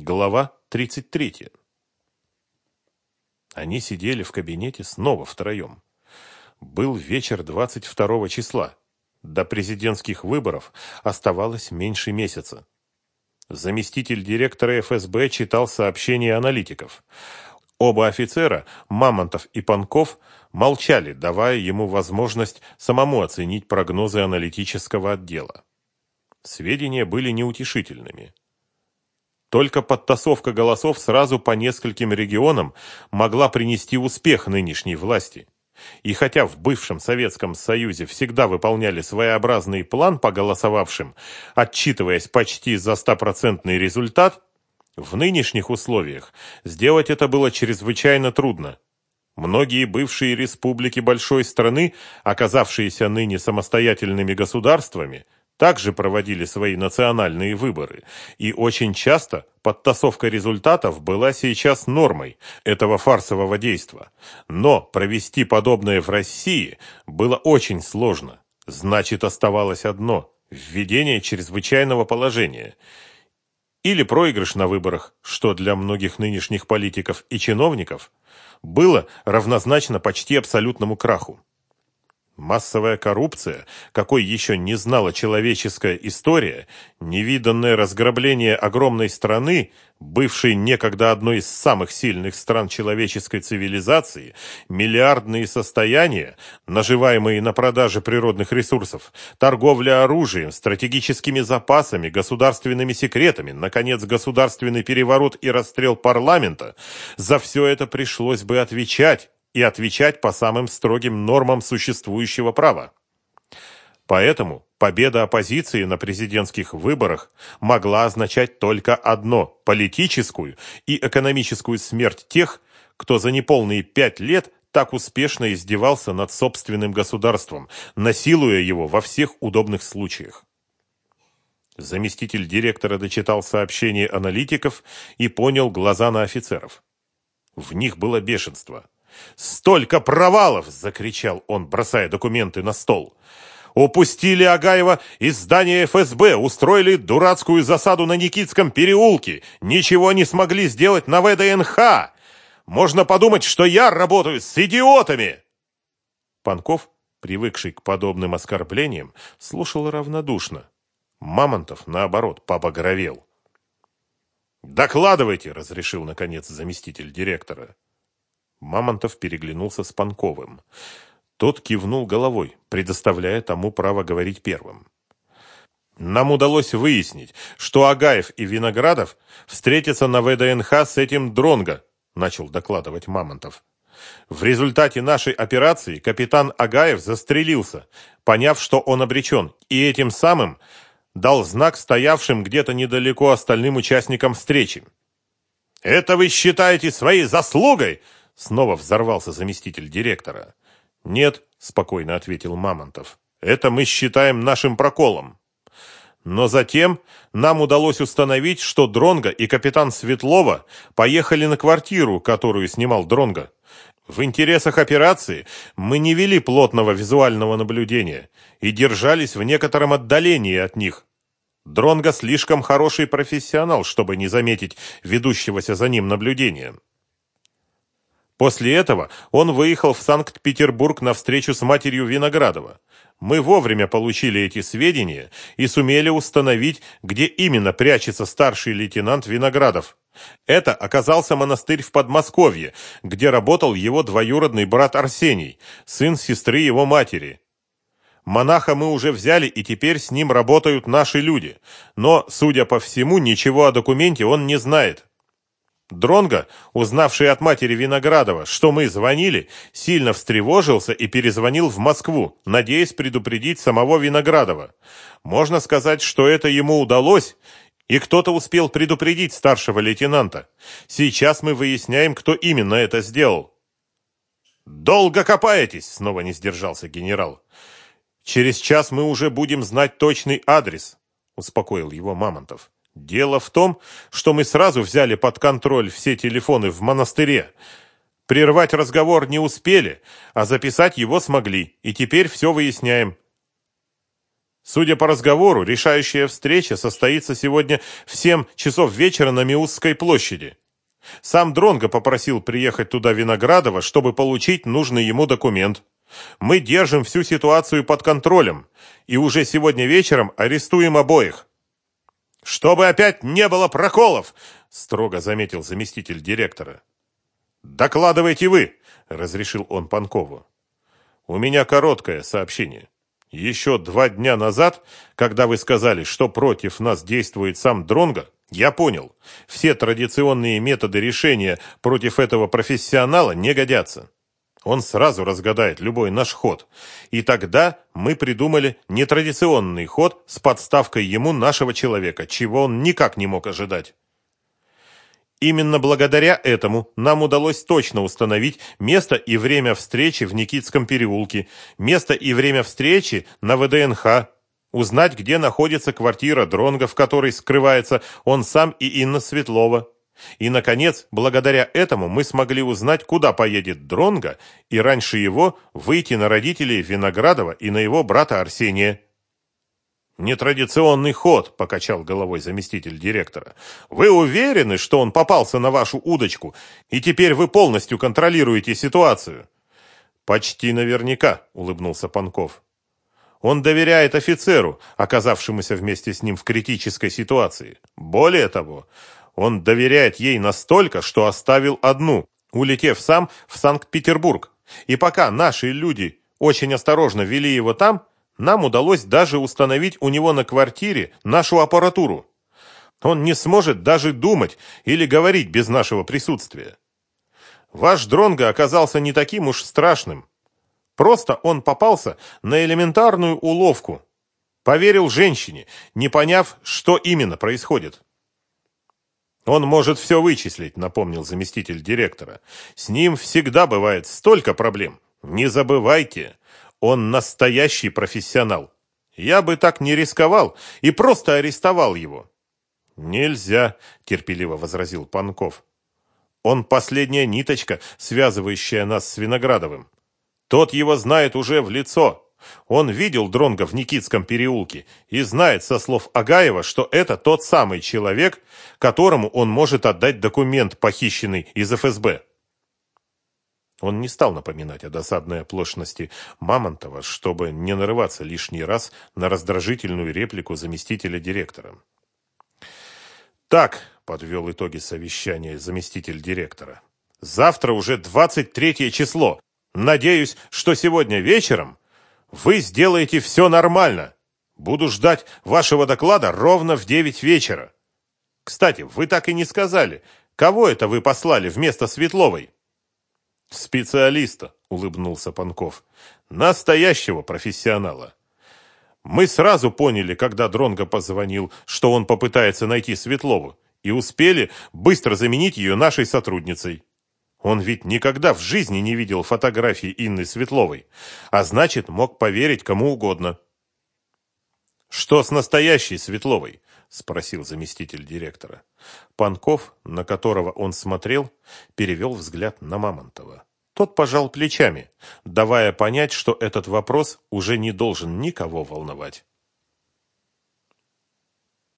Глава 33. Они сидели в кабинете снова втроем. Был вечер 22 числа. До президентских выборов оставалось меньше месяца. Заместитель директора ФСБ читал сообщения аналитиков. Оба офицера, Мамонтов и Панков, молчали, давая ему возможность самому оценить прогнозы аналитического отдела. Сведения были неутешительными. Только подтасовка голосов сразу по нескольким регионам могла принести успех нынешней власти. И хотя в бывшем Советском Союзе всегда выполняли своеобразный план по голосовавшим, отчитываясь почти за стопроцентный результат, в нынешних условиях сделать это было чрезвычайно трудно. Многие бывшие республики большой страны, оказавшиеся ныне самостоятельными государствами, также проводили свои национальные выборы, и очень часто подтасовка результатов была сейчас нормой этого фарсового действа. Но провести подобное в России было очень сложно. Значит, оставалось одно – введение чрезвычайного положения. Или проигрыш на выборах, что для многих нынешних политиков и чиновников было равнозначно почти абсолютному краху. Массовая коррупция, какой еще не знала человеческая история, невиданное разграбление огромной страны, бывшей некогда одной из самых сильных стран человеческой цивилизации, миллиардные состояния, наживаемые на продаже природных ресурсов, торговля оружием, стратегическими запасами, государственными секретами, наконец, государственный переворот и расстрел парламента, за все это пришлось бы отвечать и отвечать по самым строгим нормам существующего права. Поэтому победа оппозиции на президентских выборах могла означать только одно – политическую и экономическую смерть тех, кто за неполные пять лет так успешно издевался над собственным государством, насилуя его во всех удобных случаях. Заместитель директора дочитал сообщение аналитиков и понял глаза на офицеров. В них было бешенство – «Столько провалов!» – закричал он, бросая документы на стол. «Упустили Агаева из здания ФСБ, устроили дурацкую засаду на Никитском переулке, ничего не смогли сделать на ВДНХ! Можно подумать, что я работаю с идиотами!» Панков, привыкший к подобным оскорблениям, слушал равнодушно. Мамонтов, наоборот, побагровел. «Докладывайте!» – разрешил, наконец, заместитель директора. Мамонтов переглянулся с Панковым. Тот кивнул головой, предоставляя тому право говорить первым. Нам удалось выяснить, что Агаев и Виноградов встретятся на ВДНХ с этим Дронго, начал докладывать Мамонтов. В результате нашей операции капитан Агаев застрелился, поняв, что он обречен, и этим самым дал знак стоявшим где-то недалеко остальным участникам встречи. «Это вы считаете своей заслугой?» Снова взорвался заместитель директора. «Нет», — спокойно ответил Мамонтов, — «это мы считаем нашим проколом». Но затем нам удалось установить, что Дронга и капитан Светлова поехали на квартиру, которую снимал Дронга. В интересах операции мы не вели плотного визуального наблюдения и держались в некотором отдалении от них. Дронга слишком хороший профессионал, чтобы не заметить ведущегося за ним наблюдения. После этого он выехал в Санкт-Петербург на встречу с матерью Виноградова. Мы вовремя получили эти сведения и сумели установить, где именно прячется старший лейтенант Виноградов. Это оказался монастырь в Подмосковье, где работал его двоюродный брат Арсений, сын сестры его матери. Монаха мы уже взяли, и теперь с ним работают наши люди. Но, судя по всему, ничего о документе он не знает. Дронго, узнавший от матери Виноградова, что мы звонили, сильно встревожился и перезвонил в Москву, надеясь предупредить самого Виноградова. Можно сказать, что это ему удалось, и кто-то успел предупредить старшего лейтенанта. Сейчас мы выясняем, кто именно это сделал. «Долго копаетесь!» — снова не сдержался генерал. «Через час мы уже будем знать точный адрес», — успокоил его Мамонтов. Дело в том, что мы сразу взяли под контроль все телефоны в монастыре. Прервать разговор не успели, а записать его смогли, и теперь все выясняем. Судя по разговору, решающая встреча состоится сегодня в 7 часов вечера на Миусской площади. Сам Дронго попросил приехать туда Виноградова, чтобы получить нужный ему документ. Мы держим всю ситуацию под контролем и уже сегодня вечером арестуем обоих. Чтобы опять не было проколов, строго заметил заместитель директора. Докладывайте вы, разрешил он Панкову. У меня короткое сообщение. Еще два дня назад, когда вы сказали, что против нас действует сам Дронго, я понял, все традиционные методы решения против этого профессионала не годятся. Он сразу разгадает любой наш ход. И тогда мы придумали нетрадиционный ход с подставкой ему нашего человека, чего он никак не мог ожидать. Именно благодаря этому нам удалось точно установить место и время встречи в Никитском переулке, место и время встречи на ВДНХ, узнать, где находится квартира Дронга, в которой скрывается он сам и Инна Светлова. И, наконец, благодаря этому мы смогли узнать, куда поедет Дронга, и раньше его выйти на родителей Виноградова и на его брата Арсения. «Нетрадиционный ход», — покачал головой заместитель директора. «Вы уверены, что он попался на вашу удочку, и теперь вы полностью контролируете ситуацию?» «Почти наверняка», — улыбнулся Панков. «Он доверяет офицеру, оказавшемуся вместе с ним в критической ситуации. Более того, он доверяет ей настолько, что оставил одну, улетев сам в Санкт-Петербург. И пока наши люди очень осторожно вели его там, нам удалось даже установить у него на квартире нашу аппаратуру. Он не сможет даже думать или говорить без нашего присутствия. Ваш Дронго оказался не таким уж страшным. Просто он попался на элементарную уловку. Поверил женщине, не поняв, что именно происходит. Он может все вычислить, напомнил заместитель директора. С ним всегда бывает столько проблем. Не забывайте, он настоящий профессионал. Я бы так не рисковал и просто арестовал его. Нельзя, терпеливо возразил Панков. Он последняя ниточка, связывающая нас с Виноградовым. Тот его знает уже в лицо. Он видел Дронга в Никитском переулке и знает со слов Агаева, что это тот самый человек, которому он может отдать документ, похищенный из ФСБ. Он не стал напоминать о досадной оплошности Мамонтова, чтобы не нарываться лишний раз на раздражительную реплику заместителя директора. «Так», — подвел итоги совещания заместитель директора, — «завтра уже 23 число. Надеюсь, что сегодня вечером вы сделаете все нормально. Буду ждать вашего доклада ровно в 9 вечера. Кстати, вы так и не сказали, кого это вы послали вместо Светловой?» Специалиста, улыбнулся Панков. Настоящего профессионала. Мы сразу поняли, когда Дронго позвонил, что он попытается найти Светлову, и успели быстро заменить ее нашей сотрудницей. Он ведь никогда в жизни не видел фотографии Инны Светловой, а значит, мог поверить кому угодно. Что с настоящей Светловой? спросил заместитель директора. Панков, на которого он смотрел, перевел взгляд на Мамонтова. Тот пожал плечами, давая понять, что этот вопрос уже не должен никого волновать.